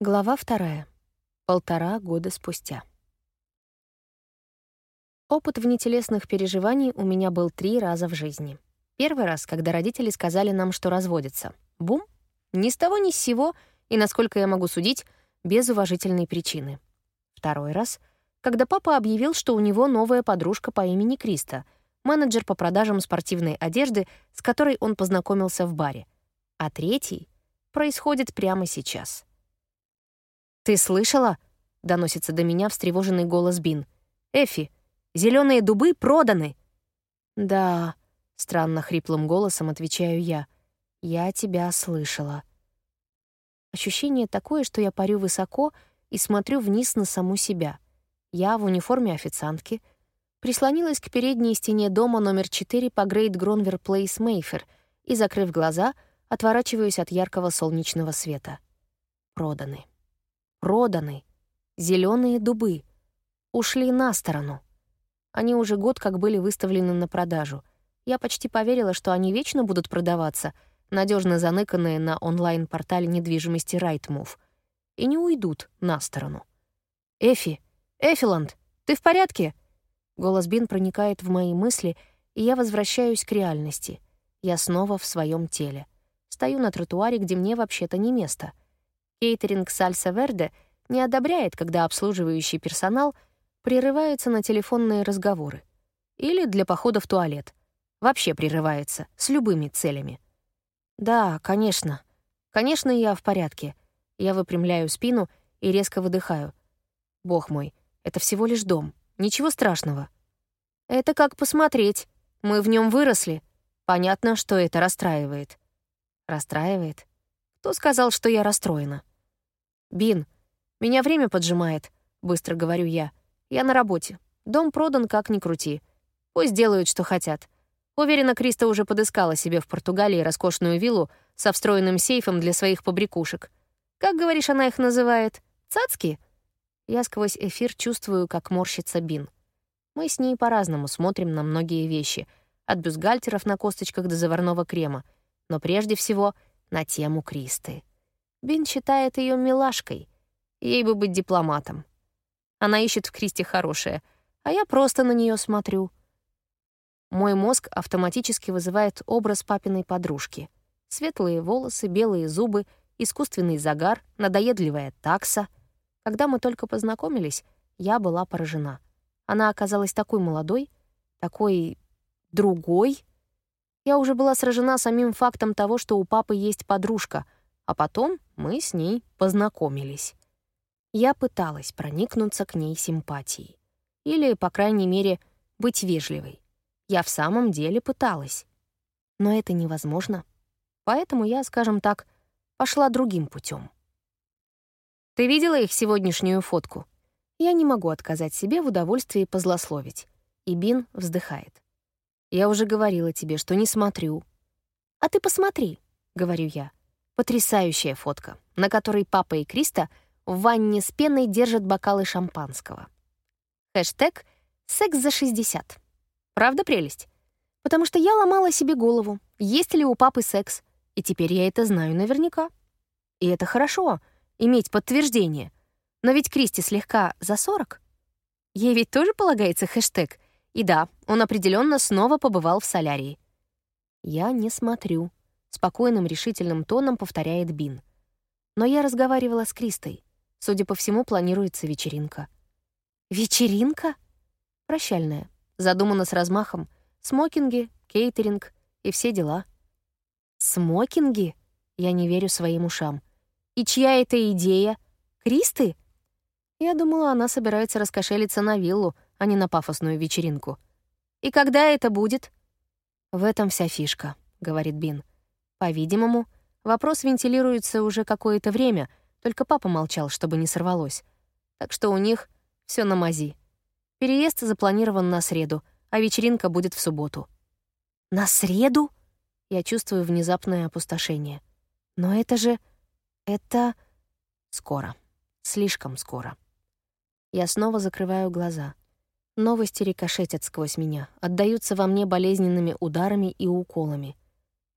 Глава вторая. Полтора года спустя. Опыт внетелесных переживаний у меня был три раза в жизни. Первый раз, когда родители сказали нам, что разводятся. Бум! Ни с того ни с сего, и, насколько я могу судить, без уважительной причины. Второй раз, когда папа объявил, что у него новая подружка по имени Криста, менеджер по продажам спортивной одежды, с которой он познакомился в баре. А третий происходит прямо сейчас — «Ты слышала?» — доносится до меня встревоженный голос Бин. «Эфи, зеленые дубы проданы!» «Да», — странно хриплым голосом отвечаю я. «Я тебя слышала». Ощущение такое, что я парю высоко и смотрю вниз на саму себя. Я в униформе официантки, прислонилась к передней стене дома номер 4 по Грейт Гронвер Плейс Мейфер и, закрыв глаза, отворачиваюсь от яркого солнечного света. Проданы. Проданы. Зеленые дубы. Ушли на сторону. Они уже год как были выставлены на продажу. Я почти поверила, что они вечно будут продаваться, надежно заныканные на онлайн-портале недвижимости Rightmove, и не уйдут на сторону. «Эфи! Эфиланд! Ты в порядке?» Голос Бин проникает в мои мысли, и я возвращаюсь к реальности. Я снова в своем теле. Стою на тротуаре, где мне вообще-то не место — Кейтеринг «Сальса Верде» не одобряет, когда обслуживающий персонал прерывается на телефонные разговоры. Или для похода в туалет. Вообще прерывается, с любыми целями. Да, конечно. Конечно, я в порядке. Я выпрямляю спину и резко выдыхаю. Бог мой, это всего лишь дом. Ничего страшного. Это как посмотреть. Мы в нем выросли. Понятно, что это расстраивает. Расстраивает? Кто сказал, что я расстроена? «Бин, меня время поджимает», — быстро говорю я. «Я на работе. Дом продан, как ни крути. Пусть делают, что хотят». Уверена, Криста уже подыскала себе в Португалии роскошную виллу со встроенным сейфом для своих побрякушек. Как, говоришь, она их называет? Цацки? Я сквозь эфир чувствую, как морщится Бин. Мы с ней по-разному смотрим на многие вещи, от бюстгальтеров на косточках до заварного крема, но прежде всего на тему Кристы. Бин считает ее милашкой. Ей бы быть дипломатом. Она ищет в Кристи хорошее, а я просто на нее смотрю. Мой мозг автоматически вызывает образ папиной подружки. Светлые волосы, белые зубы, искусственный загар, надоедливая такса. Когда мы только познакомились, я была поражена. Она оказалась такой молодой, такой другой. Я уже была сражена самим фактом того, что у папы есть подружка — а потом мы с ней познакомились. Я пыталась проникнуться к ней симпатией. Или, по крайней мере, быть вежливой. Я в самом деле пыталась. Но это невозможно. Поэтому я, скажем так, пошла другим путем. Ты видела их сегодняшнюю фотку? Я не могу отказать себе в удовольствии позлословить. И Бин вздыхает. Я уже говорила тебе, что не смотрю. А ты посмотри, говорю я. Потрясающая фотка, на которой папа и Криста в ванне с пеной держат бокалы шампанского. Хэштег «Секс за 60». Правда прелесть? Потому что я ломала себе голову, есть ли у папы секс, и теперь я это знаю наверняка. И это хорошо, иметь подтверждение. Но ведь Кристи слегка за 40. Ей ведь тоже полагается хэштег. И да, он определенно снова побывал в солярии. Я не смотрю. Спокойным, решительным тоном повторяет Бин. Но я разговаривала с Кристой. Судя по всему, планируется вечеринка. Вечеринка? Прощальная. Задумана с размахом. Смокинги, кейтеринг и все дела. Смокинги? Я не верю своим ушам. И чья это идея? Кристы? Я думала, она собирается раскошелиться на виллу, а не на пафосную вечеринку. «И когда это будет?» «В этом вся фишка», — говорит Бин. По-видимому, вопрос вентилируется уже какое-то время, только папа молчал, чтобы не сорвалось. Так что у них все на мази. Переезд запланирован на среду, а вечеринка будет в субботу. «На среду?» Я чувствую внезапное опустошение. «Но это же... это... скоро. Слишком скоро». Я снова закрываю глаза. Новости рикошетят сквозь меня, отдаются во мне болезненными ударами и уколами —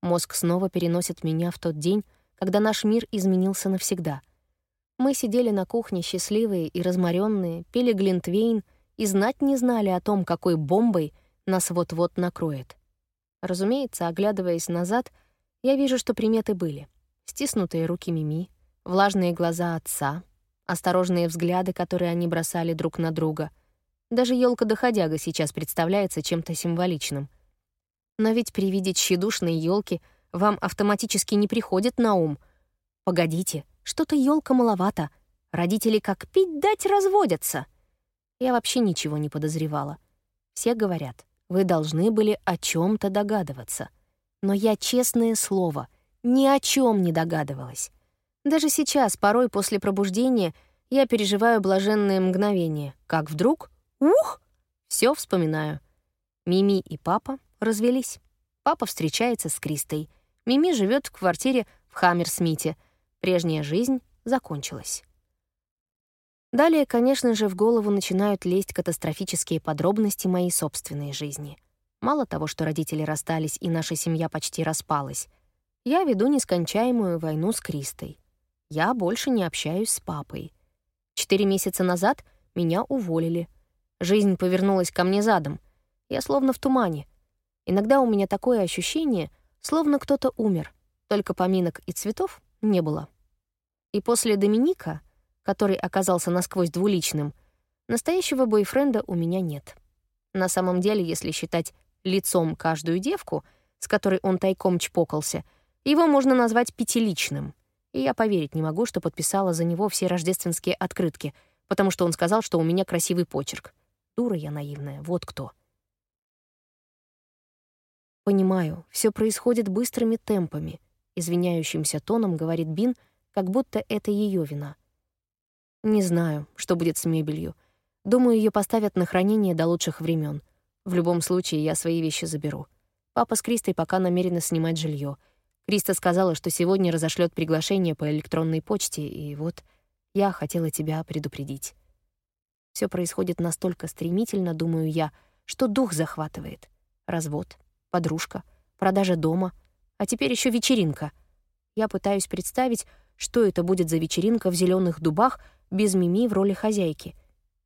Мозг снова переносит меня в тот день, когда наш мир изменился навсегда. Мы сидели на кухне счастливые и разморенные, пили глинтвейн и знать не знали о том, какой бомбой нас вот-вот накроет. Разумеется, оглядываясь назад, я вижу, что приметы были. Стиснутые руки Мими, влажные глаза отца, осторожные взгляды, которые они бросали друг на друга. Даже елка доходяга сейчас представляется чем-то символичным. Но ведь при виде тщедушной елки вам автоматически не приходит на ум. Погодите, что-то елка маловато. Родители как пить дать разводятся. Я вообще ничего не подозревала. Все говорят, вы должны были о чем то догадываться. Но я, честное слово, ни о чем не догадывалась. Даже сейчас, порой после пробуждения, я переживаю блаженные мгновения. Как вдруг, ух, все вспоминаю. Мими и папа развелись. Папа встречается с Кристой. Мими живет в квартире в Хаммерсмите — Прежняя жизнь закончилась. Далее, конечно же, в голову начинают лезть катастрофические подробности моей собственной жизни. Мало того, что родители расстались и наша семья почти распалась, я веду нескончаемую войну с Кристой. Я больше не общаюсь с папой. Четыре месяца назад меня уволили. Жизнь повернулась ко мне задом. Я словно в тумане. Иногда у меня такое ощущение, словно кто-то умер. Только поминок и цветов не было. И после Доминика, который оказался насквозь двуличным, настоящего бойфренда у меня нет. На самом деле, если считать лицом каждую девку, с которой он тайком чпокался, его можно назвать пятиличным. И я поверить не могу, что подписала за него все рождественские открытки, потому что он сказал, что у меня красивый почерк. Дура я наивная, вот кто. Понимаю, все происходит быстрыми темпами — извиняющимся тоном говорит Бин, как будто это ее вина. Не знаю, что будет с мебелью. Думаю, ее поставят на хранение до лучших времен. В любом случае, я свои вещи заберу. Папа с Кристой пока намерены снимать жилье. Криста сказала, что сегодня разошлет приглашение по электронной почте, и вот я хотела тебя предупредить. Все происходит настолько стремительно, думаю я, что дух захватывает. Развод, подружка, продажа дома, а теперь еще вечеринка. Я пытаюсь представить, что это будет за вечеринка в зеленых дубах без Мими в роли хозяйки.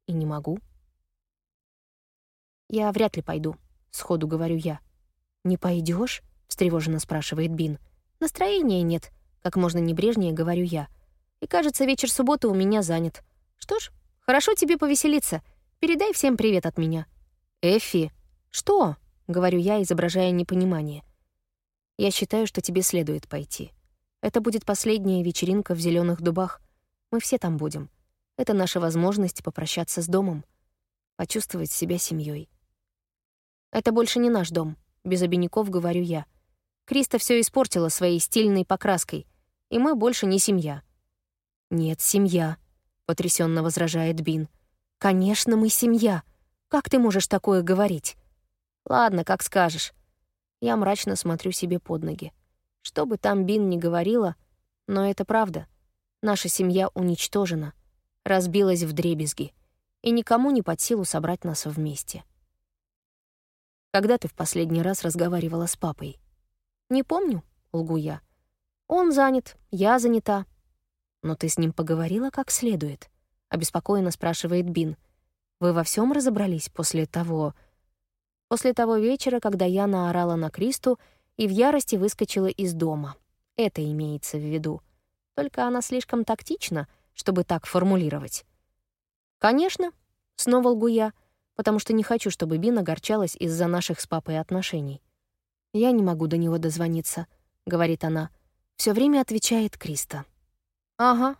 И не могу. «Я вряд ли пойду», — сходу говорю я. «Не пойдешь? встревоженно спрашивает Бин. «Настроения нет», — как можно небрежнее говорю я. «И кажется, вечер субботы у меня занят. Что ж, хорошо тебе повеселиться. Передай всем привет от меня». «Эффи». «Что?» — говорю я, изображая непонимание. Я считаю, что тебе следует пойти. Это будет последняя вечеринка в зеленых дубах. Мы все там будем. Это наша возможность попрощаться с домом, почувствовать себя семьей. Это больше не наш дом, без обиняков говорю я. Криста все испортила своей стильной покраской, и мы больше не семья. Нет, семья, потрясенно возражает Бин. Конечно, мы семья. Как ты можешь такое говорить? Ладно, как скажешь. Я мрачно смотрю себе под ноги. Что бы там Бин ни говорила, но это правда. Наша семья уничтожена, разбилась в дребезги, и никому не под силу собрать нас вместе. Когда ты в последний раз разговаривала с папой? Не помню, лгу я. Он занят, я занята. Но ты с ним поговорила как следует, обеспокоенно спрашивает Бин. Вы во всем разобрались после того, После того вечера, когда я наорала на Кристу и в ярости выскочила из дома. Это имеется в виду. Только она слишком тактична, чтобы так формулировать. «Конечно», — снова лгу я, потому что не хочу, чтобы Бин огорчалась из-за наших с папой отношений. «Я не могу до него дозвониться», — говорит она. Все время отвечает Криста. «Ага».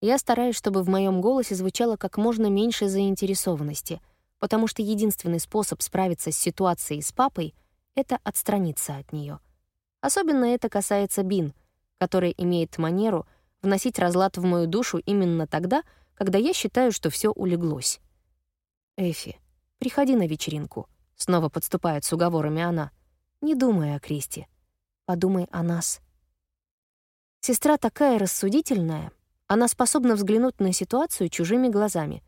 Я стараюсь, чтобы в моем голосе звучало как можно меньше заинтересованности — потому что единственный способ справиться с ситуацией с папой — это отстраниться от нее. Особенно это касается Бин, которая имеет манеру вносить разлад в мою душу именно тогда, когда я считаю, что все улеглось. «Эфи, приходи на вечеринку», — снова подступает с уговорами она. «Не думай о Кристи. Подумай о нас». Сестра такая рассудительная, она способна взглянуть на ситуацию чужими глазами —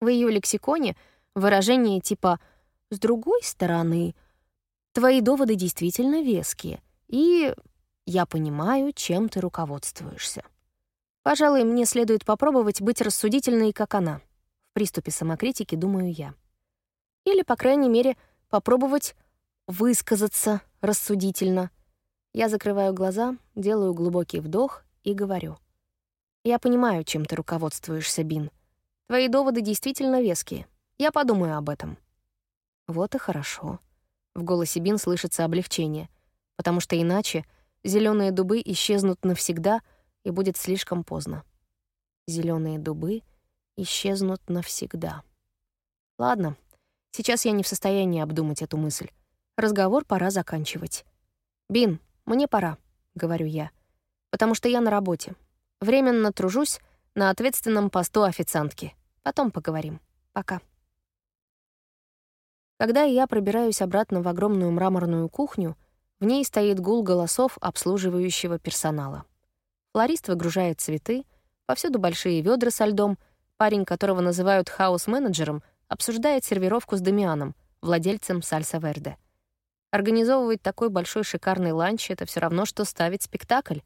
в ее лексиконе выражение типа «с другой стороны», твои доводы действительно веские, и я понимаю, чем ты руководствуешься. Пожалуй, мне следует попробовать быть рассудительной, как она. В приступе самокритики думаю я. Или, по крайней мере, попробовать высказаться рассудительно. Я закрываю глаза, делаю глубокий вдох и говорю. «Я понимаю, чем ты руководствуешься, Бин. Твои доводы действительно веские. Я подумаю об этом». «Вот и хорошо». В голосе Бин слышится облегчение, потому что иначе зеленые дубы исчезнут навсегда, и будет слишком поздно. Зеленые дубы исчезнут навсегда. Ладно, сейчас я не в состоянии обдумать эту мысль. Разговор пора заканчивать. «Бин, мне пора», — говорю я, «потому что я на работе. Временно тружусь на ответственном посту официантки. Потом поговорим. Пока». Когда я пробираюсь обратно в огромную мраморную кухню, в ней стоит гул голосов обслуживающего персонала. Флорист выгружает цветы, повсюду большие ведра со льдом, парень, которого называют хаус-менеджером, обсуждает сервировку с Дамианом, владельцем Сальса Верде. Организовывать такой большой шикарный ланч — это все равно, что ставить спектакль,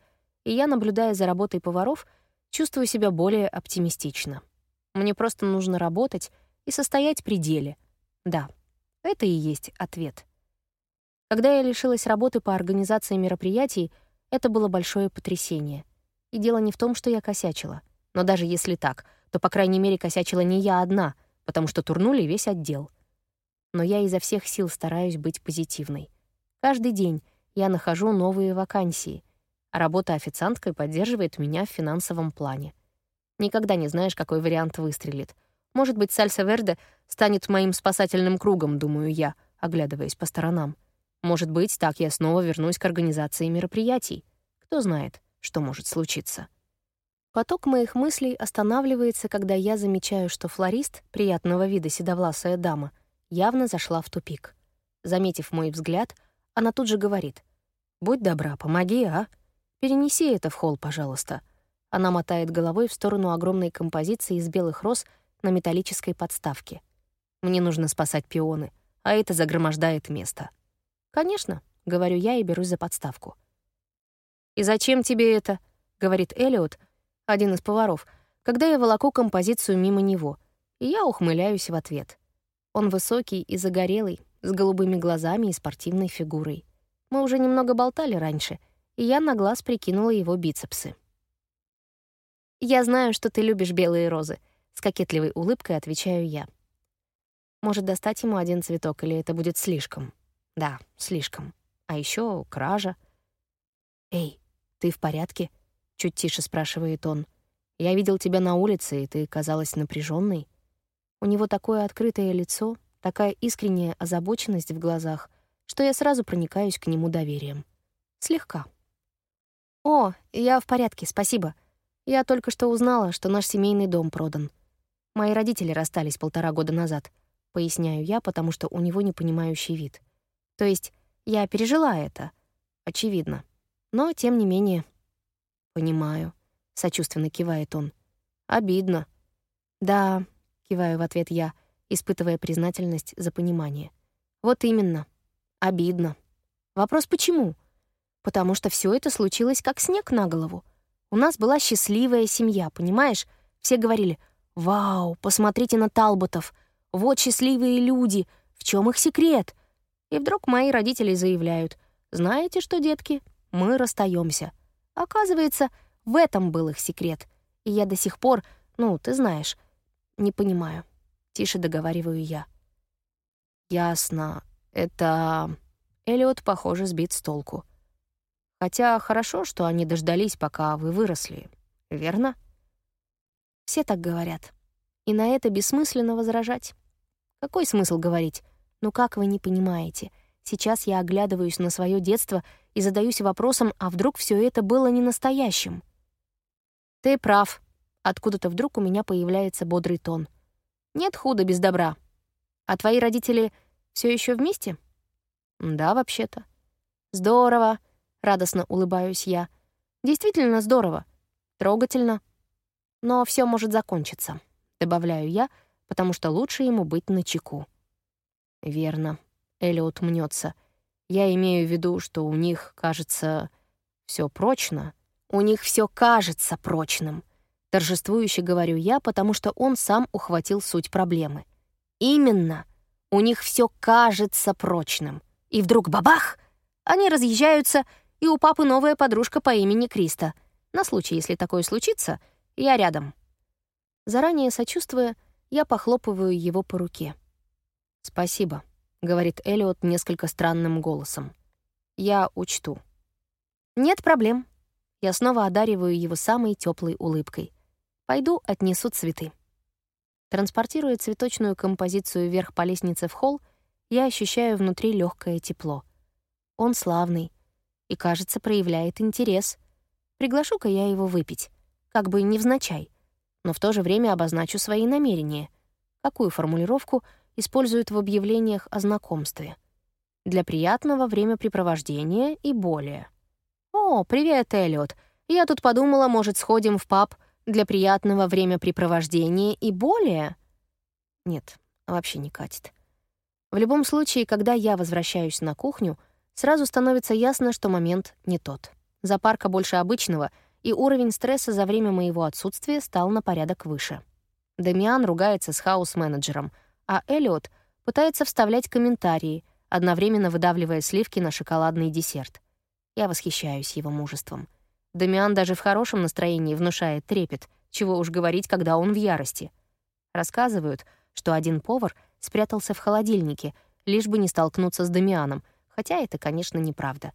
и я, наблюдая за работой поваров, чувствую себя более оптимистично. Мне просто нужно работать и состоять при деле. Да, это и есть ответ. Когда я лишилась работы по организации мероприятий, это было большое потрясение. И дело не в том, что я косячила. Но даже если так, то, по крайней мере, косячила не я одна, потому что турнули весь отдел но я изо всех сил стараюсь быть позитивной. Каждый день я нахожу новые вакансии, а работа официанткой поддерживает меня в финансовом плане. Никогда не знаешь, какой вариант выстрелит. Может быть, сальса верде станет моим спасательным кругом, думаю я, оглядываясь по сторонам. Может быть, так я снова вернусь к организации мероприятий. Кто знает, что может случиться. Поток моих мыслей останавливается, когда я замечаю, что флорист, приятного вида седовласая дама — явно зашла в тупик. Заметив мой взгляд, она тут же говорит. «Будь добра, помоги, а? Перенеси это в холл, пожалуйста». Она мотает головой в сторону огромной композиции из белых роз на металлической подставке. «Мне нужно спасать пионы, а это загромождает место». «Конечно», — говорю я и берусь за подставку. «И зачем тебе это?» — говорит Элиот, один из поваров, когда я волоку композицию мимо него, и я ухмыляюсь в ответ. Он высокий и загорелый, с голубыми глазами и спортивной фигурой. Мы уже немного болтали раньше, и я на глаз прикинула его бицепсы. «Я знаю, что ты любишь белые розы», — с кокетливой улыбкой отвечаю я. Может, достать ему один цветок, или это будет слишком? Да, слишком. А еще кража. «Эй, ты в порядке?» — чуть тише спрашивает он. «Я видел тебя на улице, и ты казалась напряженной. У него такое открытое лицо, такая искренняя озабоченность в глазах, что я сразу проникаюсь к нему доверием. Слегка. «О, я в порядке, спасибо. Я только что узнала, что наш семейный дом продан. Мои родители расстались полтора года назад», — поясняю я, потому что у него непонимающий вид. То есть я пережила это, очевидно. Но, тем не менее... «Понимаю», — сочувственно кивает он. «Обидно». «Да, — киваю в ответ я, испытывая признательность за понимание. «Вот именно. Обидно. Вопрос почему? Потому что все это случилось как снег на голову. У нас была счастливая семья, понимаешь? Все говорили «Вау, посмотрите на Талботов! Вот счастливые люди! В чем их секрет?» И вдруг мои родители заявляют «Знаете что, детки, мы расстаемся. Оказывается, в этом был их секрет. И я до сих пор, ну, ты знаешь, «Не понимаю». Тише договариваю я. «Ясно. Это...» Элиот, похоже, сбит с толку. «Хотя хорошо, что они дождались, пока вы выросли. Верно?» Все так говорят. И на это бессмысленно возражать. Какой смысл говорить? Ну как вы не понимаете? Сейчас я оглядываюсь на свое детство и задаюсь вопросом, а вдруг все это было не настоящим? Ты прав, Откуда-то вдруг у меня появляется бодрый тон. «Нет худа без добра. А твои родители все еще вместе?» «Да, вообще-то». «Здорово», — радостно улыбаюсь я. «Действительно здорово. Трогательно. Но все может закончиться», — добавляю я, потому что лучше ему быть начеку. «Верно», — Элиот мнется. «Я имею в виду, что у них, кажется, все прочно. У них все кажется прочным. Торжествующе говорю я, потому что он сам ухватил суть проблемы. Именно. У них все кажется прочным. И вдруг бабах! Они разъезжаются, и у папы новая подружка по имени Криста. На случай, если такое случится, я рядом. Заранее сочувствуя, я похлопываю его по руке. «Спасибо», — говорит Элиот несколько странным голосом. «Я учту». «Нет проблем», я снова одариваю его самой теплой улыбкой. Пойду отнесу цветы. Транспортируя цветочную композицию вверх по лестнице в холл, я ощущаю внутри легкое тепло. Он славный и, кажется, проявляет интерес. Приглашу-ка я его выпить, как бы невзначай, но в то же время обозначу свои намерения. Какую формулировку используют в объявлениях о знакомстве? Для приятного времяпрепровождения и более. «О, привет, Эллиот. Я тут подумала, может, сходим в паб для приятного времяпрепровождения и более?» Нет, вообще не катит. В любом случае, когда я возвращаюсь на кухню, сразу становится ясно, что момент не тот. Запарка больше обычного, и уровень стресса за время моего отсутствия стал на порядок выше. Дамиан ругается с хаус-менеджером, а Эллиот пытается вставлять комментарии, одновременно выдавливая сливки на шоколадный десерт. Я восхищаюсь его мужеством. Дамиан даже в хорошем настроении внушает трепет, чего уж говорить, когда он в ярости. Рассказывают, что один повар спрятался в холодильнике, лишь бы не столкнуться с Дамианом, хотя это, конечно, неправда.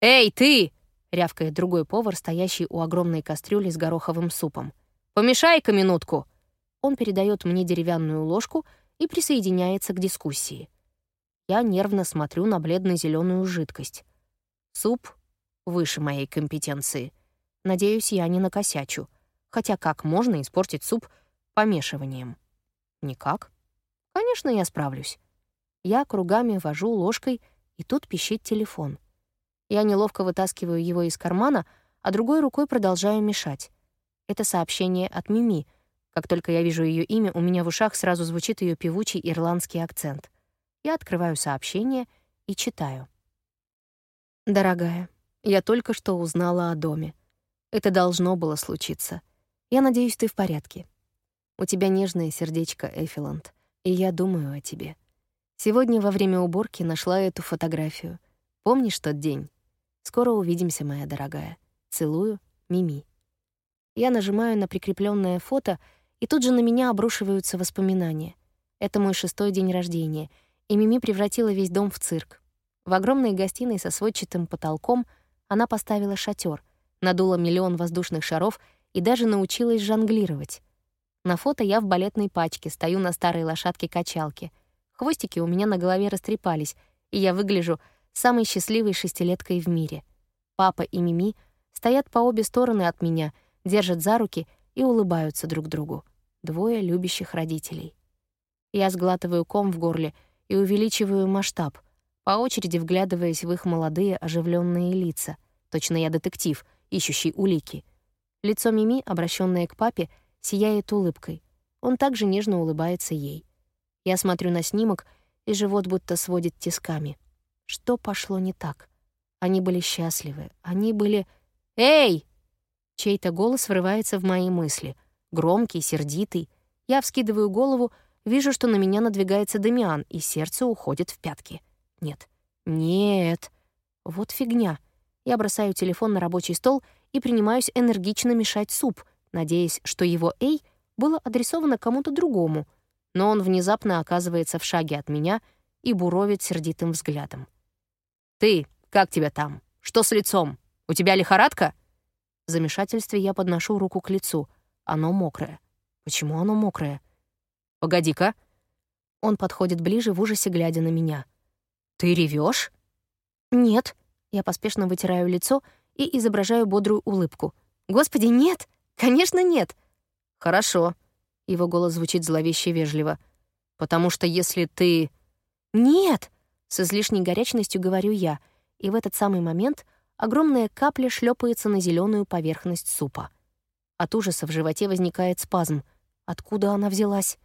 «Эй, ты!» — рявкает другой повар, стоящий у огромной кастрюли с гороховым супом. «Помешай-ка минутку!» Он передает мне деревянную ложку и присоединяется к дискуссии. Я нервно смотрю на бледно зеленую жидкость. Суп выше моей компетенции. Надеюсь, я не накосячу. Хотя как можно испортить суп помешиванием? Никак. Конечно, я справлюсь. Я кругами вожу ложкой, и тут пищит телефон. Я неловко вытаскиваю его из кармана, а другой рукой продолжаю мешать. Это сообщение от Мими. Как только я вижу ее имя, у меня в ушах сразу звучит ее певучий ирландский акцент. Я открываю сообщение и читаю. «Дорогая, я только что узнала о доме. Это должно было случиться. Я надеюсь, ты в порядке. У тебя нежное сердечко, Эфиланд, и я думаю о тебе. Сегодня во время уборки нашла эту фотографию. Помнишь тот день? Скоро увидимся, моя дорогая. Целую, Мими». Я нажимаю на прикрепленное фото, и тут же на меня обрушиваются воспоминания. Это мой шестой день рождения, и Мими превратила весь дом в цирк. В огромной гостиной со сводчатым потолком она поставила шатер, надула миллион воздушных шаров и даже научилась жонглировать. На фото я в балетной пачке, стою на старой лошадке-качалке. Хвостики у меня на голове растрепались, и я выгляжу самой счастливой шестилеткой в мире. Папа и Мими стоят по обе стороны от меня, держат за руки и улыбаются друг другу. Двое любящих родителей. Я сглатываю ком в горле и увеличиваю масштаб по очереди вглядываясь в их молодые оживленные лица. Точно я детектив, ищущий улики. Лицо Мими, обращенное к папе, сияет улыбкой. Он также нежно улыбается ей. Я смотрю на снимок, и живот будто сводит тисками. Что пошло не так? Они были счастливы. Они были... «Эй!» Чей-то голос врывается в мои мысли. Громкий, сердитый. Я вскидываю голову, вижу, что на меня надвигается Дамиан, и сердце уходит в пятки. Нет. Нет. Вот фигня. Я бросаю телефон на рабочий стол и принимаюсь энергично мешать суп, надеясь, что его «эй» было адресовано кому-то другому, но он внезапно оказывается в шаге от меня и буровит сердитым взглядом. «Ты, как тебя там? Что с лицом? У тебя лихорадка?» В замешательстве я подношу руку к лицу. Оно мокрое. Почему оно мокрое? «Погоди-ка». Он подходит ближе в ужасе, глядя на меня — «Ты ревешь? «Нет». Я поспешно вытираю лицо и изображаю бодрую улыбку. «Господи, нет! Конечно, нет!» «Хорошо». Его голос звучит зловеще вежливо. «Потому что если ты...» «Нет!» — с излишней горячностью говорю я, и в этот самый момент огромная капля шлепается на зеленую поверхность супа. От ужаса в животе возникает спазм. Откуда она взялась?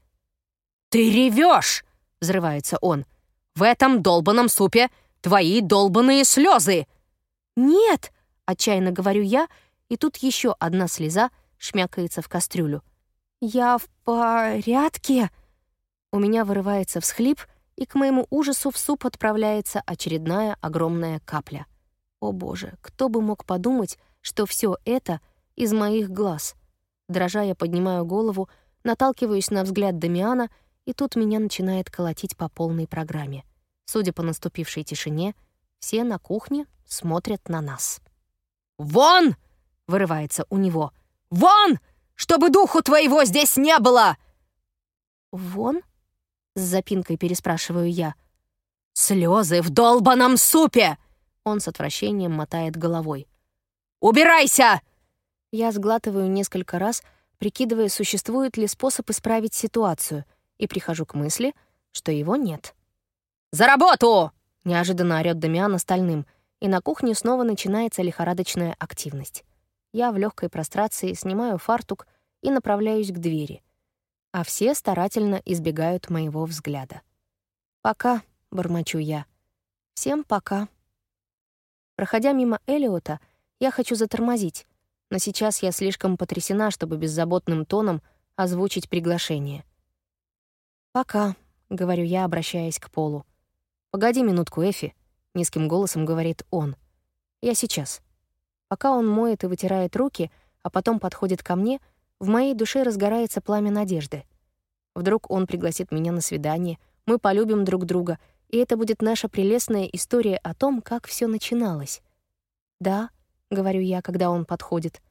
«Ты ревешь! взрывается он. В этом долбанном супе твои долбанные слезы!» «Нет!» — отчаянно говорю я и тут еще одна слеза шмякается в кастрюлю. «Я в порядке!» У меня вырывается всхлип, и к моему ужасу в суп отправляется очередная огромная капля. О боже, кто бы мог подумать, что все это из моих глаз. Дрожа я поднимаю голову, наталкиваюсь на взгляд Дамиана, и тут меня начинает колотить по полной программе. Судя по наступившей тишине, все на кухне смотрят на нас. «Вон!» — вырывается у него. «Вон! Чтобы духу твоего здесь не было!» «Вон?» — с запинкой переспрашиваю я. «Слезы в долбаном супе!» Он с отвращением мотает головой. «Убирайся!» Я сглатываю несколько раз, прикидывая, существует ли способ исправить ситуацию, и прихожу к мысли, что его нет. «За работу!» — неожиданно орёт Дамиан остальным, и на кухне снова начинается лихорадочная активность. Я в легкой прострации снимаю фартук и направляюсь к двери, а все старательно избегают моего взгляда. «Пока», — бормочу я. «Всем пока». Проходя мимо Элиота, я хочу затормозить, но сейчас я слишком потрясена, чтобы беззаботным тоном озвучить приглашение. «Пока», — говорю я, обращаясь к Полу. «Погоди минутку, Эфи», — низким голосом говорит он. «Я сейчас». Пока он моет и вытирает руки, а потом подходит ко мне, в моей душе разгорается пламя надежды. Вдруг он пригласит меня на свидание, мы полюбим друг друга, и это будет наша прелестная история о том, как все начиналось. «Да», — говорю я, когда он подходит.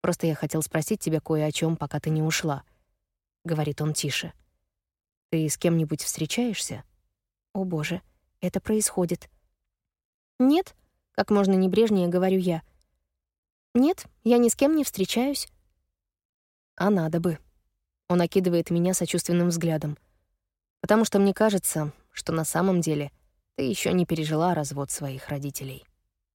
«Просто я хотел спросить тебя кое о чем, пока ты не ушла», — говорит он тише. «Ты с кем-нибудь встречаешься?» «О, боже, это происходит». «Нет», — как можно небрежнее говорю я. «Нет, я ни с кем не встречаюсь». «А надо бы». Он окидывает меня сочувственным взглядом. «Потому что мне кажется, что на самом деле ты еще не пережила развод своих родителей».